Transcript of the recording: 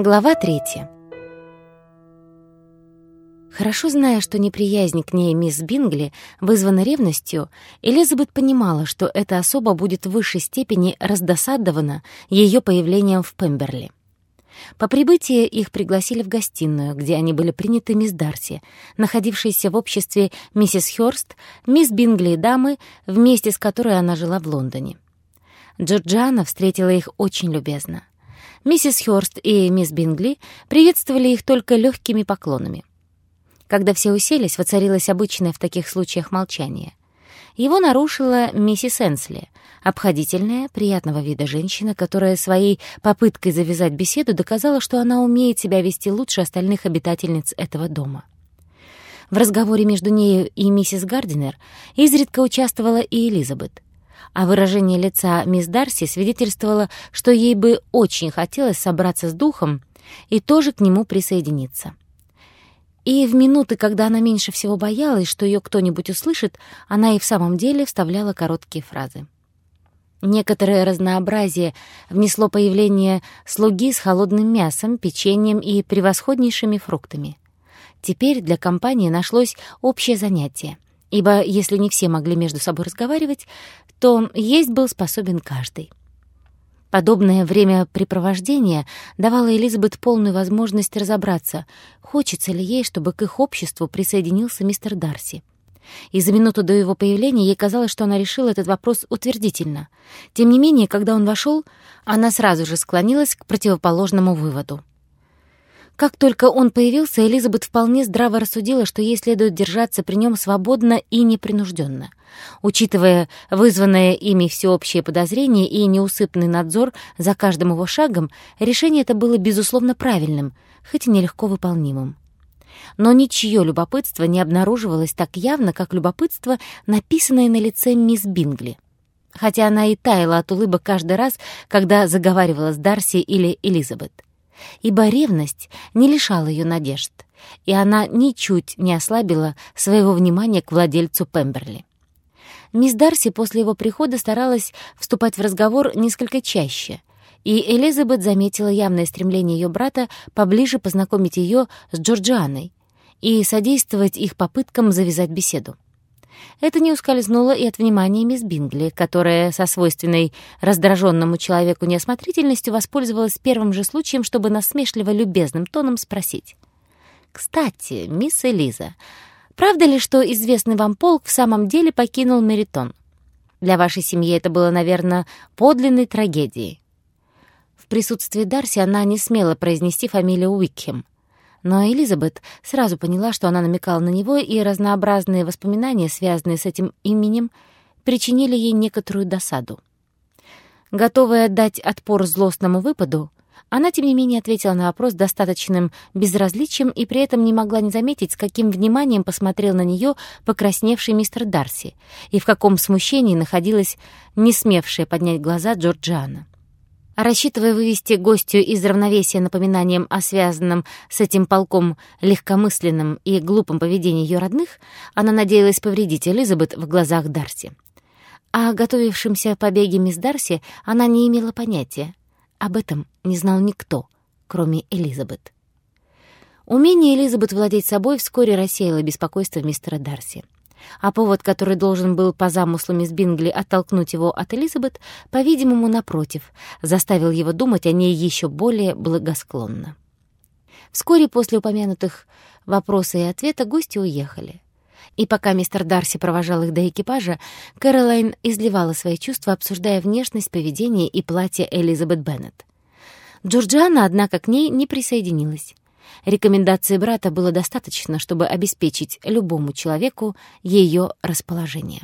Глава третья. Хорошо зная, что неприязнь к ней мисс Бингли вызвана ревностью, Элизабет понимала, что эта особа будет в высшей степени раздосадована ее появлением в Пемберли. По прибытии их пригласили в гостиную, где они были приняты мисс Дарси, находившейся в обществе миссис Хёрст, мисс Бингли и дамы, вместе с которой она жила в Лондоне. Джорджиана встретила их очень любезно. Миссис Хёрст и мисс Бингли приветствовали их только легкими поклонами. Когда все уселись, воцарилось обычное в таких случаях молчание. Его нарушила миссис Энсли, обходительная, приятного вида женщина, которая своей попыткой завязать беседу доказала, что она умеет себя вести лучше остальных обитательниц этого дома. В разговоре между нею и миссис Гардинер изредка участвовала и Элизабет — а выражение лица мисс Дарси свидетельствовало, что ей бы очень хотелось собраться с духом и тоже к нему присоединиться. И в минуты, когда она меньше всего боялась, что ее кто-нибудь услышит, она и в самом деле вставляла короткие фразы. Некоторое разнообразие внесло появление слуги с холодным мясом, печеньем и превосходнейшими фруктами. Теперь для компании нашлось общее занятие — ибо если не все могли между собой разговаривать, то есть был способен каждый. Подобное времяпрепровождение давало Элизабет полную возможность разобраться, хочется ли ей, чтобы к их обществу присоединился мистер Дарси. И за минуту до его появления ей казалось, что она решила этот вопрос утвердительно. Тем не менее, когда он вошел, она сразу же склонилась к противоположному выводу. Как только он появился, Элизабет вполне здраво рассудила, что ей следует держаться при нем свободно и непринужденно. Учитывая вызванное ими всеобщее подозрение и неусыпный надзор за каждым его шагом, решение это было, безусловно, правильным, хоть и нелегко выполнимым. Но ничье любопытство не обнаруживалось так явно, как любопытство, написанное на лице мисс Бингли. Хотя она и таяла от улыбок каждый раз, когда заговаривала с Дарси или Элизабет ибо ревность не лишала ее надежд, и она ничуть не ослабила своего внимания к владельцу Пемберли. Мисс Дарси после его прихода старалась вступать в разговор несколько чаще, и Элизабет заметила явное стремление ее брата поближе познакомить ее с Джорджианой и содействовать их попыткам завязать беседу. Это не ускользнуло и от внимания мисс Бингли, которая со свойственной раздраженному человеку неосмотрительностью воспользовалась первым же случаем, чтобы насмешливо любезным тоном спросить. «Кстати, мисс Элиза, правда ли, что известный вам полк в самом деле покинул Меритон? Для вашей семьи это было, наверное, подлинной трагедией». В присутствии Дарси она не смела произнести фамилию Уикхем — но Элизабет сразу поняла, что она намекала на него, и разнообразные воспоминания, связанные с этим именем, причинили ей некоторую досаду. Готовая дать отпор злостному выпаду, она, тем не менее, ответила на вопрос достаточным безразличием и при этом не могла не заметить, с каким вниманием посмотрел на нее покрасневший мистер Дарси и в каком смущении находилась не смевшая поднять глаза Джорджиана. Рассчитывая вывести гостью из равновесия напоминанием о связанном с этим полком легкомысленном и глупом поведении ее родных, она надеялась повредить Элизабет в глазах Дарси. О готовившемся побеге мисс Дарси она не имела понятия. Об этом не знал никто, кроме Элизабет. Умение Элизабет владеть собой вскоре рассеяло беспокойство мистера Дарси а повод, который должен был по замыслу мисс Бингли оттолкнуть его от Элизабет, по-видимому, напротив, заставил его думать о ней еще более благосклонно. Вскоре после упомянутых вопроса и ответа гости уехали. И пока мистер Дарси провожал их до экипажа, Кэролайн изливала свои чувства, обсуждая внешность, поведение и платье Элизабет Беннет. Джорджиана, однако, к ней не присоединилась. Рекомендации брата было достаточно, чтобы обеспечить любому человеку ее расположение.